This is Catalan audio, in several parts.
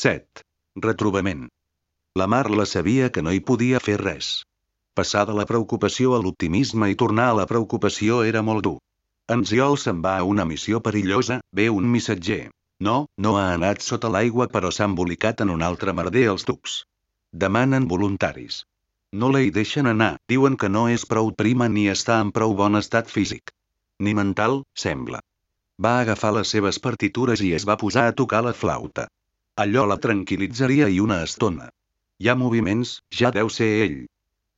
7. Retrobament. La Marla sabia que no hi podia fer res. Passar de la preocupació a l'optimisme i tornar a la preocupació era molt dur. En Ziol se'n va a una missió perillosa, ve un missatger. No, no ha anat sota l'aigua però s'ha embolicat en un altre merder als tubs. Demanen voluntaris. No la hi deixen anar, diuen que no és prou prima ni està en prou bon estat físic. Ni mental, sembla. Va agafar les seves partitures i es va posar a tocar la flauta. Allò la tranquil·litzaria i una estona. Hi ha moviments, ja deu ser ell.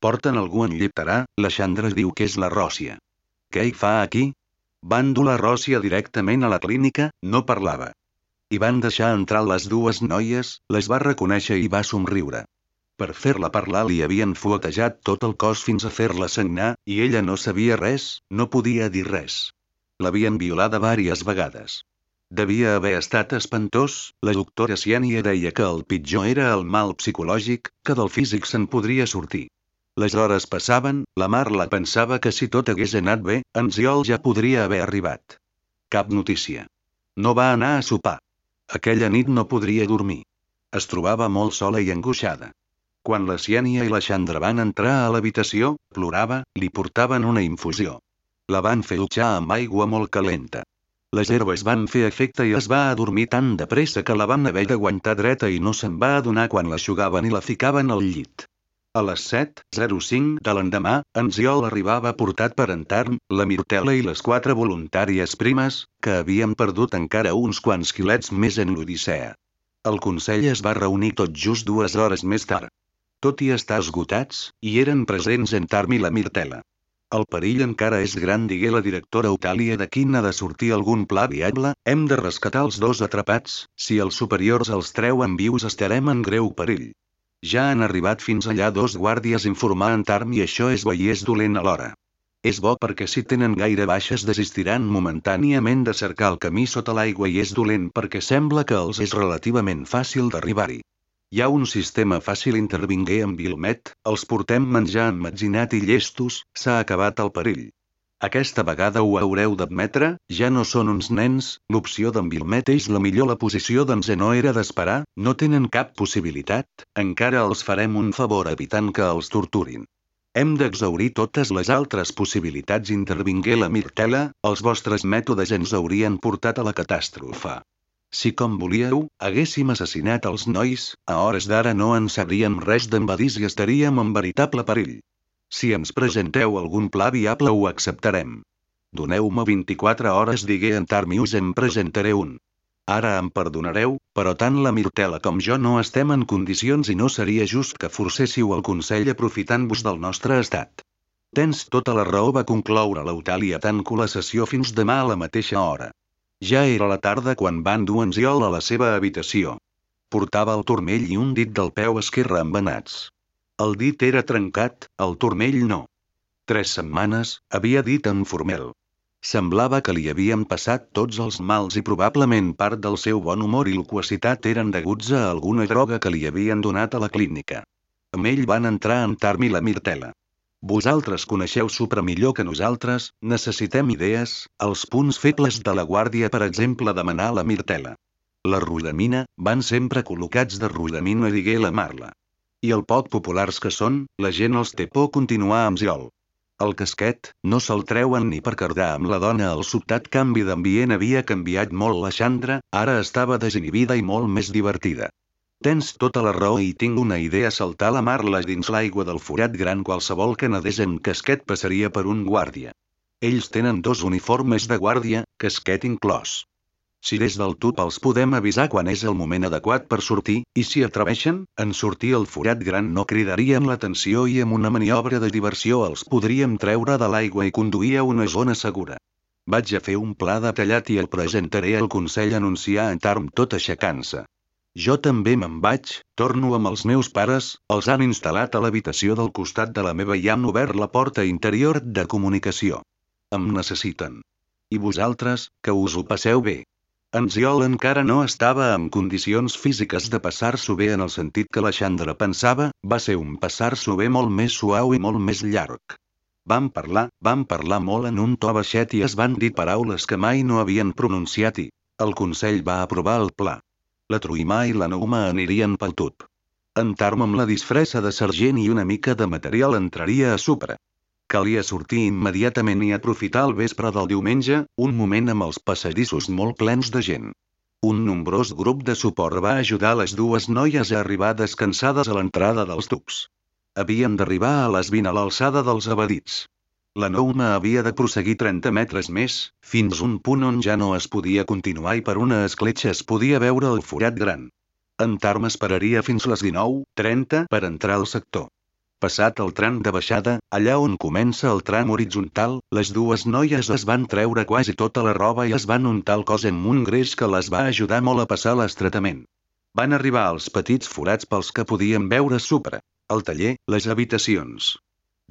Porten algú en lliptarà, la Xandra diu que és la Ròssia. Què hi fa aquí? Van dur la Ròssia directament a la clínica, no parlava. I van deixar entrar les dues noies, les va reconèixer i va somriure. Per fer-la parlar li havien fuetejat tot el cos fins a fer-la sagnar, i ella no sabia res, no podia dir res. L'havien violada vàries vegades. Devia haver estat espantós, la doctora Ciania deia que el pitjor era el mal psicològic, que del físic se'n podria sortir. Les hores passaven, la Marla pensava que si tot hagués anat bé, en Ziol ja podria haver arribat. Cap notícia. No va anar a sopar. Aquella nit no podria dormir. Es trobava molt sola i angoixada. Quan la Ciènia i la Xandra van entrar a l'habitació, plorava, li portaven una infusió. La van fer dutxar amb aigua molt calenta. Les herbes van fer efecte i es va adormir tan de pressa que la van haver d'aguantar dreta i no se'n va adonar quan l'aixugaven i la ficaven al llit. A les 7.05 de l'endemà, en Ziol arribava portat per en Tarm, la Mirtela i les quatre voluntàries primes, que havien perdut encara uns quants quilets més en l'Odissea. El Consell es va reunir tot just dues hores més tard tot i estar esgotats, hi eren presents en Tarm i la Mirtela. El perill encara és gran digué la directora Eutàlia de quin ha de sortir algun pla viable, hem de rescatar els dos atrapats, si els superiors els treuen vius estarem en greu perill. Ja han arribat fins allà dos guàrdies informar en Tarm i això és bo i és dolent alhora. És bo perquè si tenen gaire baixes desistiran momentàniament de cercar el camí sota l'aigua i és dolent perquè sembla que els és relativament fàcil d'arribar-hi. Hi ha un sistema fàcil intervingué amb Vilmet, els portem menjar emmetzinat i llestos, s'ha acabat el perill. Aquesta vegada ho haureu d'admetre, ja no són uns nens, l'opció d'en Vilmet és la millor la posició d'en Zenó era d'esperar, no tenen cap possibilitat, encara els farem un favor evitant que els torturin. Hem d'exaurir totes les altres possibilitats intervingué la Mirtela, els vostres mètodes ens haurien portat a la catàstrofe. Si com volíeu, haguéssim assassinat els nois, a hores d'ara no en sabríem res d'embadís i estaríem en veritable perill. Si ens presenteu algun pla viable ho acceptarem. Doneu-me 24 hores digué en Tarmi us en presentaré un. Ara em perdonareu, però tant la Mirtela com jo no estem en condicions i no seria just que forcéssiu el Consell aprofitant-vos del nostre estat. Tens tota la raó va concloure l'Eutàlia tanco la sessió fins demà a la mateixa hora. Ja era la tarda quan van dur en Ziol a la seva habitació. Portava el turmell i un dit del peu esquerre embenats. El dit era trencat, el turmell no. Tres setmanes, havia dit en Formel. Semblava que li havien passat tots els mals i probablement part del seu bon humor i loquacitat eren deguts a alguna droga que li havien donat a la clínica. Amb ell van entrar en Tarm i la Mirtela. Vosaltres coneixeu Supra millor que nosaltres, necessitem idees, els punts febles de la guàrdia per exemple demanar la Mirtela. La rodamina, van sempre col·locats de rodamina digué la Marla. I el poc populars que són, la gent els té por continuar amb Ziol. El casquet, no se'l treuen ni per cardar amb la dona el sobtat canvi d'ambient havia canviat molt la Xandra, ara estava desinhibida i molt més divertida. Tens tota la raó i tinc una idea saltar la marla dins l'aigua del forat gran qualsevol nedés en casquet passaria per un guàrdia. Ells tenen dos uniformes de guàrdia, casquet inclòs. Si des del tub els podem avisar quan és el moment adequat per sortir, i si atreveixen, en sortir al forat gran no cridarien l'atenció i amb una maniobra de diversió els podríem treure de l'aigua i conduir a una zona segura. Vaig a fer un pla detallat i el presentaré al Consell anunciar en Tarm tot aixecant-se. Jo també me'n vaig, torno amb els meus pares, els han instal·lat a l'habitació del costat de la meva i han obert la porta interior de comunicació. Em necessiten. I vosaltres, que us ho passeu bé. En Ziol encara no estava en condicions físiques de passar-s'ho bé en el sentit que la Xandra pensava, va ser un passar-s'ho bé molt més suau i molt més llarg. Vam parlar, vam parlar molt en un to baixet i es van dir paraules que mai no havien pronunciat i el Consell va aprovar el pla. La Truimà i la Nouma anirien pel tub. En Tarm amb la disfressa de sergent i una mica de material entraria a Supra. Calia sortir immediatament i aprofitar el vespre del diumenge, un moment amb els passadissos molt plens de gent. Un nombrós grup de suport va ajudar les dues noies a arribar descansades a l'entrada dels tubs. Havien d'arribar a les 20 a l'alçada dels abadits. La Nouma havia de prosseguir 30 metres més, fins un punt on ja no es podia continuar i per una escletxa es podia veure el forat gran. En Tarm esperaria fins les 19.30 per entrar al sector. Passat el tram de baixada, allà on comença el tram horitzontal, les dues noies es van treure quasi tota la roba i es van untar el cos amb un greix que les va ajudar molt a passar l'estretament. Van arribar als petits forats pels que podien veure supra. El taller, les habitacions.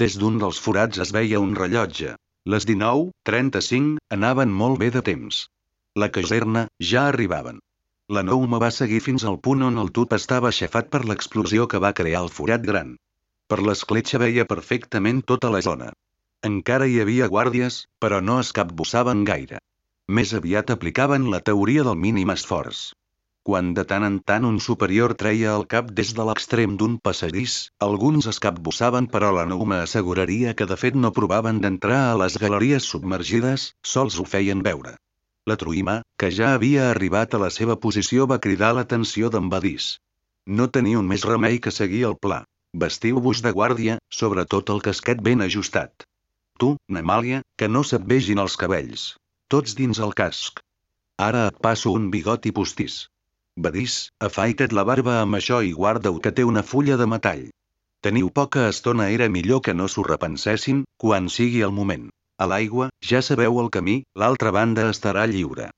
Des d'un dels forats es veia un rellotge. Les 19.35 anaven molt bé de temps. La caserna, ja arribaven. La Nouma va seguir fins al punt on el tub estava aixafat per l'explosió que va crear el forat gran. Per l'escletxa veia perfectament tota la zona. Encara hi havia guàrdies, però no es capbussaven gaire. Més aviat aplicaven la teoria del mínim esforç. Quan de tant en tant un superior treia el cap des de l'extrem d'un passadís, alguns es capbussaven però la Nouma asseguraria que de fet no provaven d'entrar a les galeries submergides, sols ho feien veure. La Truima, que ja havia arribat a la seva posició va cridar l'atenció d'en Badís. No teniu més remei que seguir el pla. Vestiu-vos de guàrdia, sobretot el casquet ben ajustat. Tu, Namàlia, que no se't vegin els cabells. Tots dins el casc. Ara et passo un bigoti postís. Badís, afaita't la barba amb això i guarda-ho que té una fulla de metall. Teniu poca estona era millor que no s'ho repensessin, quan sigui el moment. A l'aigua, ja sabeu el camí, l'altra banda estarà lliure.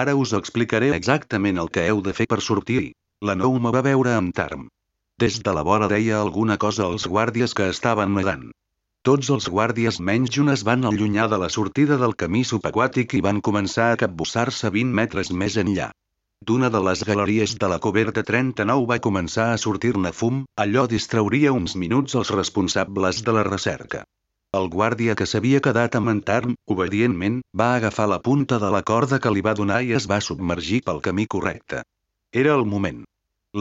Ara us explicaré exactament el que heu de fer per sortir-hi. La nou me va veure amb Tarm. Des de la vora deia alguna cosa als guàrdies que estaven nedant. Tots els guàrdies menys un es van allunyar de la sortida del camí subaquàtic i van començar a capbussar-se 20 metres més enllà. D'una de les galeries de la coberta 39 va començar a sortir-ne fum, allò distrauria uns minuts els responsables de la recerca. El guàrdia que s'havia quedat amb en Tarn, obedientment, va agafar la punta de la corda que li va donar i es va submergir pel camí correcte. Era el moment.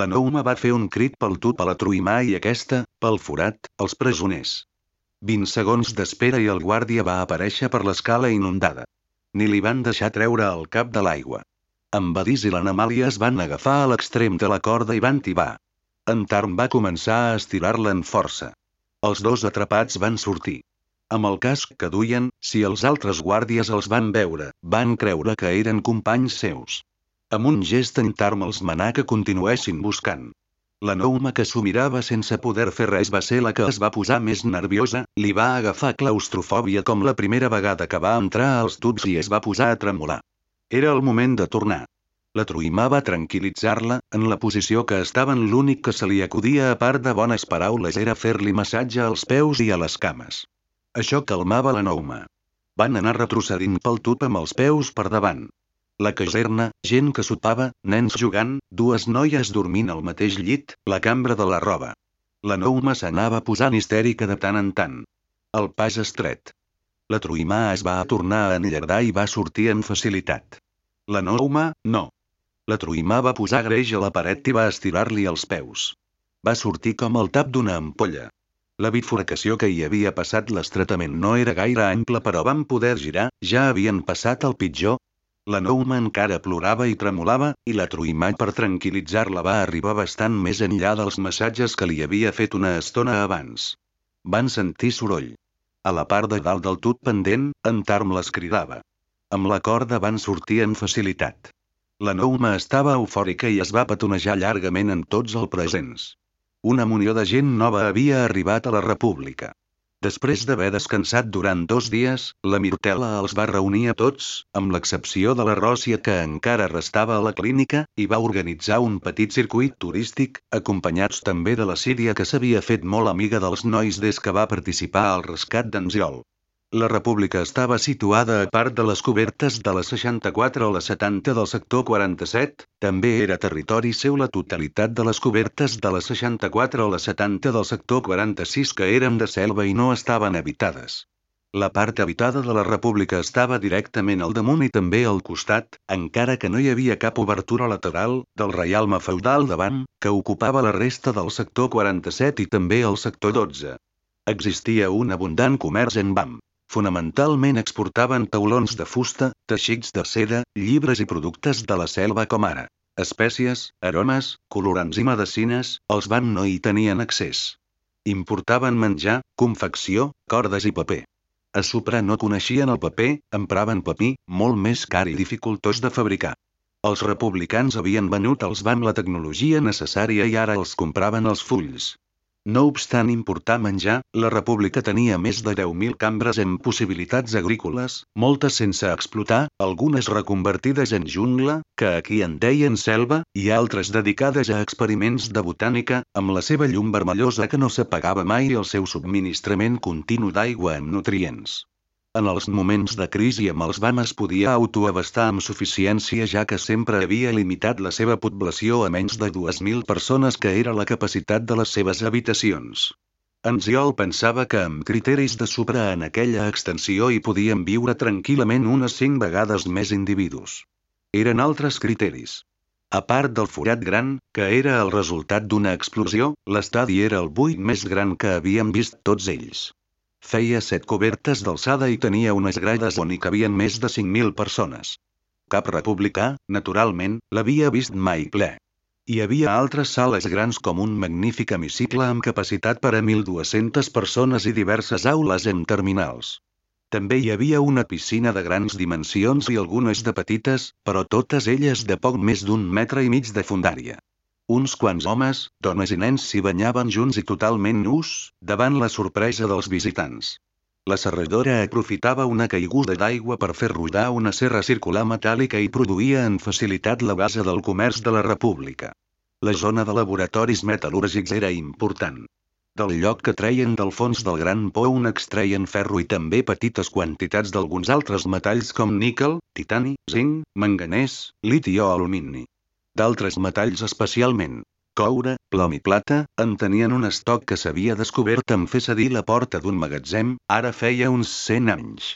La Nouma va fer un crit pel tub a la Truimà i aquesta, pel forat, els presoners. 20 segons d'espera i el guàrdia va aparèixer per l'escala inundada. Ni li van deixar treure el cap de l'aigua. En Badís i l'Anamàlia es van agafar a l'extrem de la corda i van tibar. En Tarm va començar a estirar-la en força. Els dos atrapats van sortir. Amb el casc que duien, si els altres guàrdies els van veure, van creure que eren companys seus. Amb un gest en Tarm els manà que continuessin buscant. La Nouma que s'ho mirava sense poder fer res va ser la que es va posar més nerviosa, li va agafar claustrofòbia com la primera vegada que va entrar als tubs i es va posar a tremolar. Era el moment de tornar. La Truimà va tranquil·litzar-la, en la posició que estaven l'únic que se li acudia a part de bones paraules era fer-li massatge als peus i a les cames. Això calmava la Nouma. Van anar retrocedint pel tub amb els peus per davant. La caserna, gent que sopava, nens jugant, dues noies dormint al mateix llit, la cambra de la roba. La Nouma s'anava posant histèrica de tant en tant. El pas estret. La Truimà es va tornar a enllardar i va sortir amb facilitat. La Nouma, no. La Truimà va posar greix a la paret i va estirar-li els peus. Va sortir com el tap d'una ampolla. La bifurcació que hi havia passat l'estretament no era gaire ample però van poder girar, ja havien passat el pitjor. La Nouma encara plorava i tremolava, i la Truimà per tranquil·litzar-la va arribar bastant més enllà dels massatges que li havia fet una estona abans. Van sentir soroll. A la part de dalt del tut pendent, en Tarm les cridava. Amb la corda van sortir amb facilitat. La Nouma estava eufòrica i es va petonejar llargament en tots els presents. Una munió de gent nova havia arribat a la república. Després d'haver descansat durant dos dies, la Mirtela els va reunir a tots, amb l'excepció de la Ròssia que encara restava a la clínica, i va organitzar un petit circuit turístic, acompanyats també de la Síria que s'havia fet molt amiga dels nois des que va participar al rescat d'Anziol. La república estava situada a part de les cobertes de la 64 o la 70 del sector 47, també era territori seu la totalitat de les cobertes de la 64 o la 70 del sector 46 que eren de selva i no estaven habitades. La part habitada de la república estava directament al damunt i també al costat, encara que no hi havia cap obertura lateral, del reialme feudal davant, que ocupava la resta del sector 47 i també el sector 12. Existia un abundant comerç en BAM. Fonamentalment exportaven taulons de fusta, teixits de seda, llibres i productes de la selva com ara espècies, aromes, colorants i medicines, els BAM no hi tenien accés. Importaven menjar, confecció, cordes i paper. A Supra no coneixien el paper, empraven paper, molt més car i dificultós de fabricar. Els republicans havien venut als van la tecnologia necessària i ara els compraven els fulls. No obstant importar menjar, la república tenia més de 10.000 cambres amb possibilitats agrícoles, moltes sense explotar, algunes reconvertides en jungla, que aquí en deien selva, i altres dedicades a experiments de botànica, amb la seva llum vermellosa que no s'apagava mai i el seu subministrament continu d'aigua amb nutrients. En els moments de crisi amb els BAM es podia autoabastar amb suficiència ja que sempre havia limitat la seva població a menys de 2.000 persones que era la capacitat de les seves habitacions. Anziol pensava que amb criteris de supra en aquella extensió hi podien viure tranquil·lament unes 5 vegades més individus. Eren altres criteris. A part del forat gran, que era el resultat d'una explosió, l'estadi era el buit més gran que havíem vist tots ells. Feia set cobertes d'alçada i tenia unes grades on hi cabien més de 5.000 persones. Cap republicà, naturalment, l'havia vist mai ple. Hi havia altres sales grans com un magnífic hemicicle amb capacitat per a 1.200 persones i diverses aules en terminals. També hi havia una piscina de grans dimensions i algunes de petites, però totes elles de poc més d'un metre i mig de fundària. Uns quants homes, dones i nens s'hi banyaven junts i totalment nus, davant la sorpresa dels visitants. La serradora aprofitava una caiguda d'aigua per fer rodar una serra circular metàl·lica i produïa en facilitat la base del comerç de la república. La zona de laboratoris metal·lúrgics era important. Del lloc que treien del fons del gran pou extreien ferro i també petites quantitats d'alguns altres metalls com níquel, titani, zinc, manganès, liti o alumini. D'altres metalls especialment, coure, plom i plata, en tenien un estoc que s'havia descobert en fer cedir la porta d'un magatzem, ara feia uns 100 anys.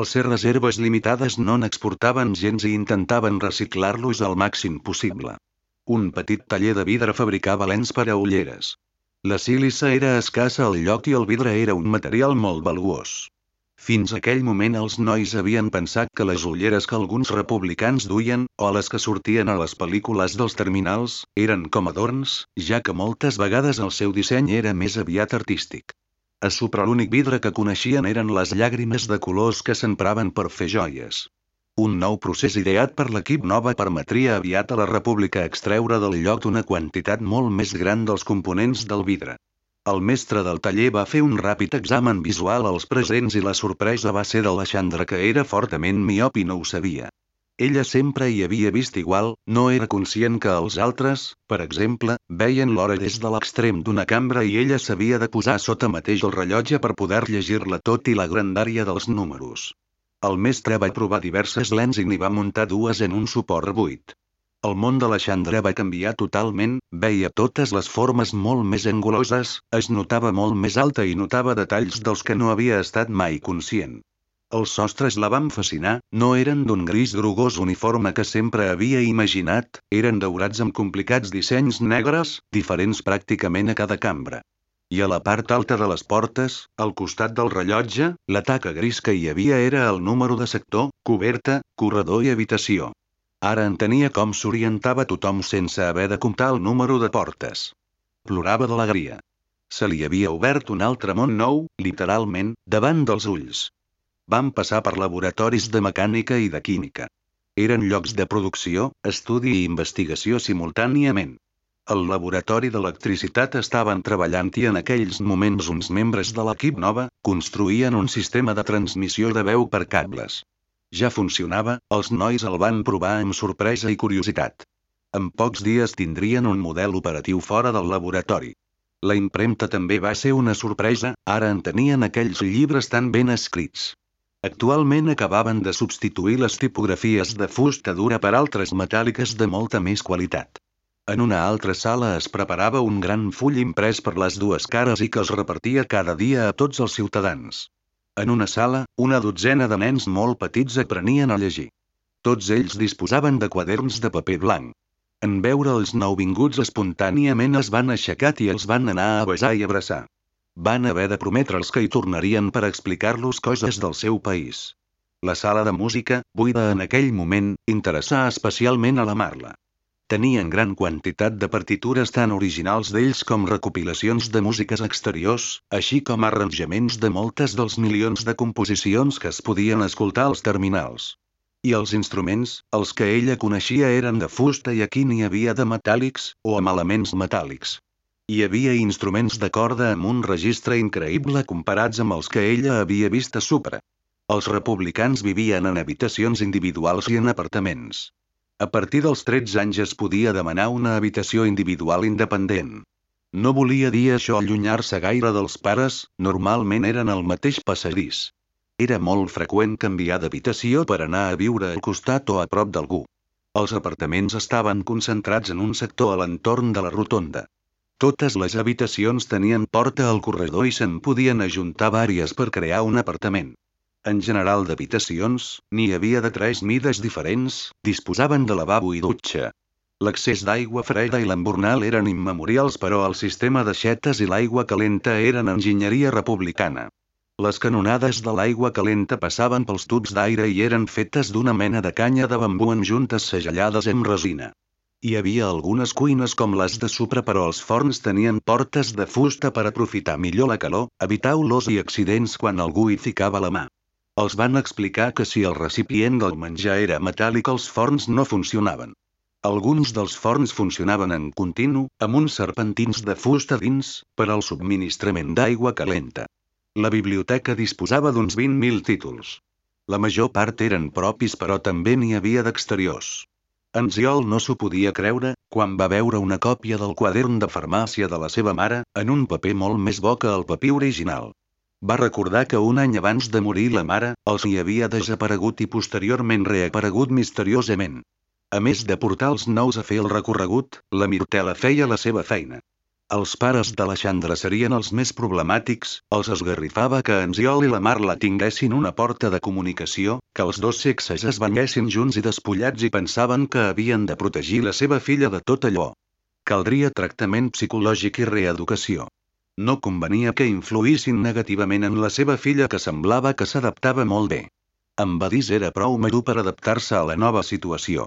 Els ser reserves limitades no n'exportaven gens i intentaven reciclar-los al màxim possible. Un petit taller de vidre fabricava lents per a ulleres. La sílice era escassa al lloc i el vidre era un material molt valuós. Fins aquell moment els nois havien pensat que les ulleres que alguns republicans duien, o les que sortien a les pel·lícules dels terminals, eren com adorns, ja que moltes vegades el seu disseny era més aviat artístic. A supra l'únic vidre que coneixien eren les llàgrimes de colors que s'empraven per fer joies. Un nou procés ideat per l'equip nova permetria aviat a la República extreure del lloc una quantitat molt més gran dels components del vidre. El mestre del taller va fer un ràpid examen visual als presents i la sorpresa va ser de que era fortament miop i no ho sabia. Ella sempre hi havia vist igual, no era conscient que els altres, per exemple, veien l'hora des de l'extrem d'una cambra i ella s'havia de posar sota mateix el rellotge per poder llegir-la tot i la grandària dels números. El mestre va provar diverses lents i n'hi va muntar dues en un suport buit. El món de la Xandra va canviar totalment, veia totes les formes molt més anguloses, es notava molt més alta i notava detalls dels que no havia estat mai conscient. Els sostres la van fascinar, no eren d'un gris grogós uniforme que sempre havia imaginat, eren daurats amb complicats dissenys negres, diferents pràcticament a cada cambra. I a la part alta de les portes, al costat del rellotge, la taca gris que hi havia era el número de sector, coberta, corredor i habitació. Ara entenia com s'orientava tothom sense haver de comptar el número de portes. Plorava d'alegria. Se li havia obert un altre món nou, literalment, davant dels ulls. Vam passar per laboratoris de mecànica i de química. Eren llocs de producció, estudi i investigació simultàniament. Al laboratori d'electricitat estaven treballant i en aquells moments uns membres de l'equip nova construïen un sistema de transmissió de veu per cables. Ja funcionava, els nois el van provar amb sorpresa i curiositat. En pocs dies tindrien un model operatiu fora del laboratori. La impremta també va ser una sorpresa, ara en tenien aquells llibres tan ben escrits. Actualment acabaven de substituir les tipografies de fusta dura per altres metàl·liques de molta més qualitat. En una altra sala es preparava un gran full imprès per les dues cares i que es repartia cada dia a tots els ciutadans. En una sala, una dotzena de nens molt petits aprenien a llegir. Tots ells disposaven de quaderns de paper blanc. En veure els nouvinguts espontàniament es van aixecar i els van anar a besar i abraçar. Van haver de prometre'ls que hi tornarien per explicar-los coses del seu país. La sala de música, buida en aquell moment, interessà especialment a la Marla. Tenien gran quantitat de partitures tan originals d'ells com recopilacions de músiques exteriors, així com arranjaments de moltes dels milions de composicions que es podien escoltar als terminals. I els instruments, els que ella coneixia eren de fusta i aquí n'hi havia de metàl·lics, o amb elements metàl·lics. Hi havia instruments de corda amb un registre increïble comparats amb els que ella havia vist a Supra. Els republicans vivien en habitacions individuals i en apartaments. A partir dels 13 anys es podia demanar una habitació individual independent. No volia dir això allunyar-se gaire dels pares, normalment eren al mateix passadís. Era molt freqüent canviar d'habitació per anar a viure al costat o a prop d'algú. Els apartaments estaven concentrats en un sector a l'entorn de la rotonda. Totes les habitacions tenien porta al corredor i se'n podien ajuntar vàries per crear un apartament en general d'habitacions, n'hi havia de tres mides diferents, disposaven de lavabo i dutxa. L'accés d'aigua freda i l'embornal eren immemorials però el sistema d'aixetes i l'aigua calenta eren enginyeria republicana. Les canonades de l'aigua calenta passaven pels tubs d'aire i eren fetes d'una mena de canya de bambú en juntes segellades amb resina. Hi havia algunes cuines com les de Supra però els forns tenien portes de fusta per aprofitar millor la calor, evitar olors i accidents quan algú hi ficava la mà. Els van explicar que si el recipient del menjar era metàl·lic els forns no funcionaven. Alguns dels forns funcionaven en continu, amb uns serpentins de fusta dins, per al subministrament d'aigua calenta. La biblioteca disposava d'uns 20.000 títols. La major part eren propis però també n'hi havia d'exteriors. En Ziol no s'ho podia creure, quan va veure una còpia del quadern de farmàcia de la seva mare, en un paper molt més bo que el paper original. Va recordar que un any abans de morir la mare, els hi havia desaparegut i posteriorment reaparegut misteriosament. A més de portar els nous a fer el recorregut, la Mirtela feia la seva feina. Els pares de la Xandra serien els més problemàtics, els esgarrifava que en Ziol i la Marla tinguessin una porta de comunicació, que els dos sexes es banyessin junts i despullats i pensaven que havien de protegir la seva filla de tot allò. Caldria tractament psicològic i reeducació. No convenia que influïssin negativament en la seva filla que semblava que s'adaptava molt bé. En Badís era prou madur per adaptar-se a la nova situació.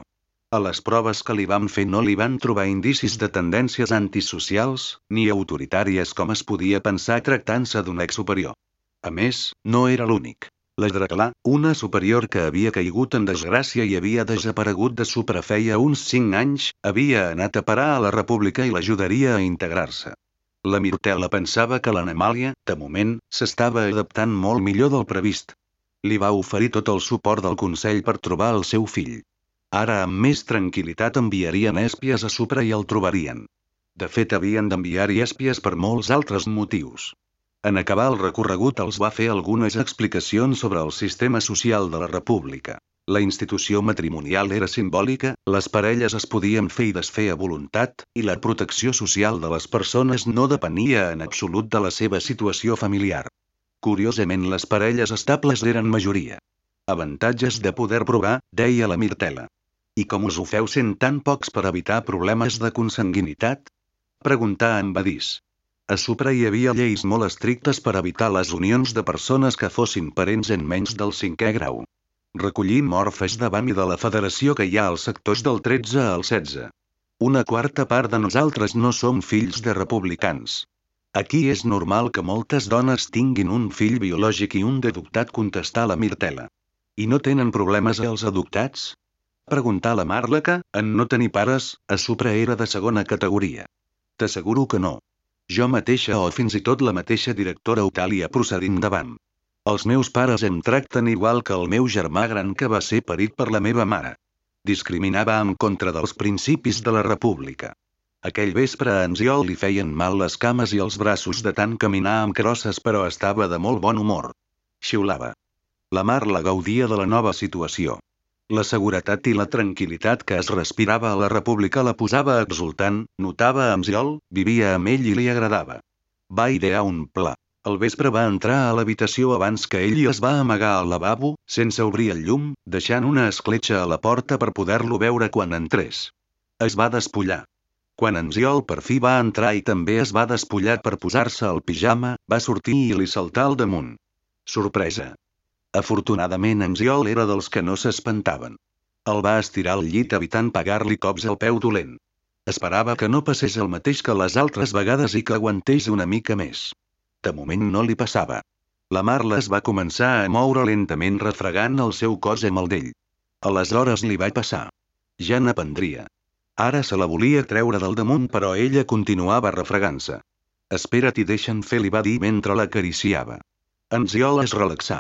A les proves que li van fer no li van trobar indicis de tendències antisocials, ni autoritàries com es podia pensar tractant-se d'un ex superior. A més, no era l'únic. La Draclà, una superior que havia caigut en desgràcia i havia desaparegut de supra feia uns 5 anys, havia anat a parar a la República i l'ajudaria a integrar-se. La Mirtela pensava que l'Anamàlia, de moment, s'estava adaptant molt millor del previst. Li va oferir tot el suport del Consell per trobar el seu fill. Ara amb més tranquil·litat enviarien èspies a Supra i el trobarien. De fet havien d'enviar-hi èspies per molts altres motius. En acabar el recorregut els va fer algunes explicacions sobre el sistema social de la República. La institució matrimonial era simbòlica, les parelles es podien fer i desfer a voluntat, i la protecció social de les persones no depenia en absolut de la seva situació familiar. Curiosament les parelles estables eren majoria. Avantatges de poder provar, deia la Mirtela. I com us ho feu sent tan pocs per evitar problemes de consanguinitat? Preguntà en Badís. A Supra hi havia lleis molt estrictes per evitar les unions de persones que fossin parents en menys del cinquè grau. Recollim orfes de BAM i de la federació que hi ha als sectors del 13 al 16. Una quarta part de nosaltres no som fills de republicans. Aquí és normal que moltes dones tinguin un fill biològic i un d'adoptat contestar la Mirtela. I no tenen problemes els adoptats? Preguntar la Marlaca, en no tenir pares, a Supra era de segona categoria. T'asseguro que no. Jo mateixa o fins i tot la mateixa directora Otàlia procedim davant. Els meus pares em tracten igual que el meu germà gran que va ser parit per la meva mare. Discriminava en contra dels principis de la república. Aquell vespre a en Ziol li feien mal les cames i els braços de tant caminar amb crosses però estava de molt bon humor. Xiulava. La Mar la gaudia de la nova situació. La seguretat i la tranquil·litat que es respirava a la república la posava exultant, notava amb Ziol, vivia amb ell i li agradava. Va idear un pla. Al vespre va entrar a l'habitació abans que ell i es va amagar al lavabo, sense obrir el llum, deixant una escletxa a la porta per poder-lo veure quan entrés. Es va despullar. Quan en Ziol per fi va entrar i també es va despullar per posar-se el pijama, va sortir i li saltar al damunt. Sorpresa. Afortunadament en Ziol era dels que no s'espantaven. El va estirar al llit evitant pagar-li cops al peu dolent. Esperava que no passés el mateix que les altres vegades i que aguantés una mica més. De moment no li passava. La Marla es va començar a moure lentament refregant el seu cos amb el d'ell. Aleshores li va passar. Ja n'aprendria. Ara se la volia treure del damunt però ella continuava refregant-se. Espera't i deixa'm fer li va dir mentre l'acariciava. En Ziol es relaxà.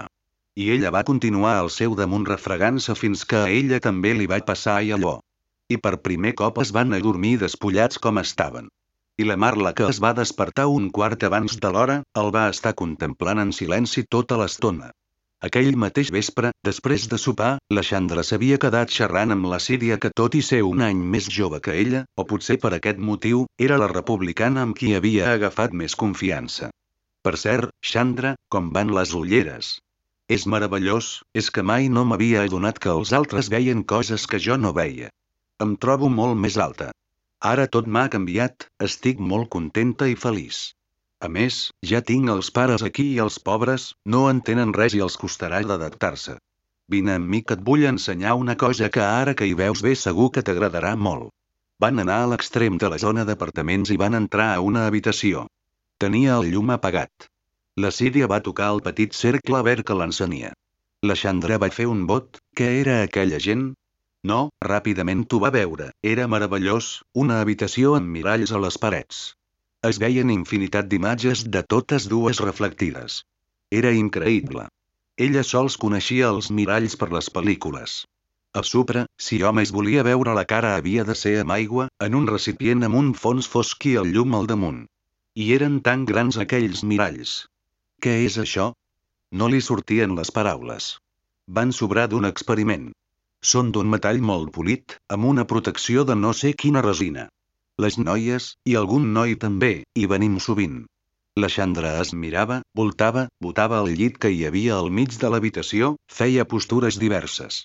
I ella va continuar al seu damunt refregant-se fins que a ella també li va passar i allò. I per primer cop es van adormir despullats com estaven. I la Marla que es va despertar un quart abans de l'hora, el va estar contemplant en silenci tota l'estona. Aquell mateix vespre, després de sopar, la Xandra s'havia quedat xerrant amb la Síria que tot i ser un any més jove que ella, o potser per aquest motiu, era la republicana amb qui havia agafat més confiança. Per cert, Xandra, com van les ulleres? És meravellós, és que mai no m'havia adonat que els altres veien coses que jo no veia. Em trobo molt més alta. Ara tot m'ha canviat, estic molt contenta i feliç. A més, ja tinc els pares aquí i els pobres, no entenen res i els costarà d'adaptar-se. Vine amb mi que et vull ensenyar una cosa que ara que hi veus bé segur que t'agradarà molt. Van anar a l'extrem de la zona d'apartaments i van entrar a una habitació. Tenia el llum apagat. La Síria va tocar el petit cercle verd que l'encenia. La Chandra va fer un vot, què era aquella gent? No, ràpidament t'ho va veure, era meravellós, una habitació amb miralls a les parets. Es veien infinitat d'imatges de totes dues reflectides. Era increïble. Ella sols coneixia els miralls per les pel·lícules. A Supra, si home es volia veure la cara havia de ser amb aigua, en un recipient amb un fons fosc i el llum al damunt. I eren tan grans aquells miralls. Què és això? No li sortien les paraules. Van sobrar d'un experiment. Són d'un metall molt polit, amb una protecció de no sé quina resina. Les noies, i algun noi també, hi venim sovint. La Xandra es mirava, voltava, botava al llit que hi havia al mig de l'habitació, feia postures diverses.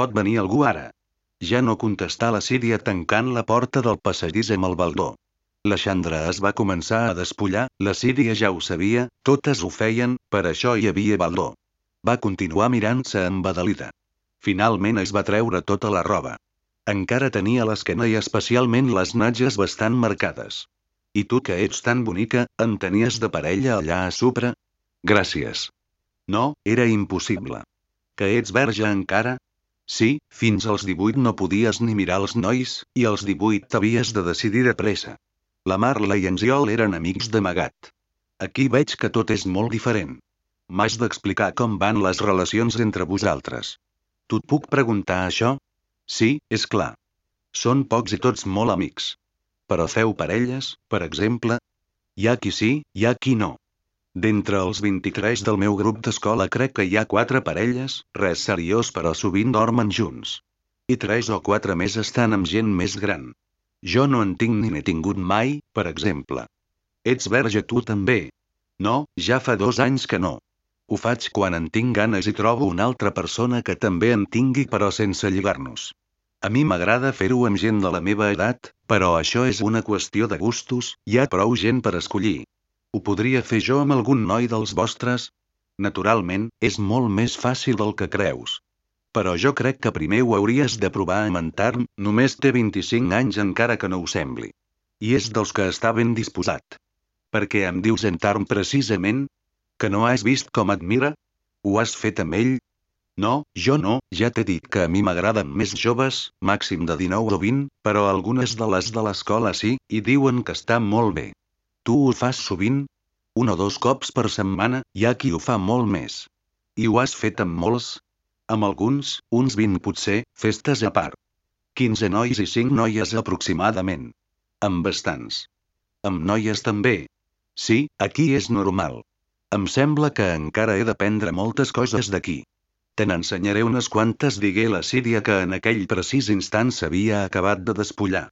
Pot venir algú ara? Ja no contestà la Síria tancant la porta del passadís amb el baldó. La Xandra es va començar a despullar, la Síria ja ho sabia, totes ho feien, per això hi havia baldó. Va continuar mirant-se embadalida. Finalment es va treure tota la roba. Encara tenia l'esquena i especialment les natges bastant marcades. I tu que ets tan bonica, en tenies de parella allà a Supra? Gràcies. No, era impossible. Que ets verge encara? Sí, fins als 18 no podies ni mirar els nois, i als 18 t'havies de decidir de pressa. La Marla i en Ziol eren amics d'amagat. Aquí veig que tot és molt diferent. M'has d'explicar com van les relacions entre vosaltres. Et puc preguntar això? Sí, és clar. Són pocs i tots molt amics. Però feu parelles, per exemple? Hi ha qui sí, hi ha qui no. D'entre els 23 del meu grup d'escola crec que hi ha quatre parelles, res seriós però sovint dormen junts. I tres o quatre més estan amb gent més gran. Jo no en tinc ni n'he tingut mai, per exemple. Ets verge tu també? No, ja fa dos anys que no. Ho faig quan en tinc ganes i trobo una altra persona que també en tingui però sense lligar-nos. A mi m'agrada fer-ho amb gent de la meva edat, però això és una qüestió de gustos, hi ha prou gent per escollir. Ho podria fer jo amb algun noi dels vostres? Naturalment, és molt més fàcil del que creus. Però jo crec que primer ho hauries de provar amb en Tarn, només té 25 anys encara que no ho sembli. I és dels que està ben disposat. Per què em dius en Tarn precisament? Que no has vist com admira? Ho has fet amb ell? No, jo no, ja t'he dit que a mi m'agraden més joves, màxim de 19 o 20, però algunes de les de l'escola sí, i diuen que està molt bé. Tu ho fas sovint? Un o dos cops per setmana, hi ha qui ho fa molt més. I ho has fet amb molts? Amb alguns, uns 20 potser, festes a part. 15 nois i 5 noies aproximadament. Amb bastants. Amb noies també. Sí, aquí és normal. Em sembla que encara he d'aprendre moltes coses d'aquí. Te n'ensenyaré unes quantes digué la Síria que en aquell precís instant s'havia acabat de despullar.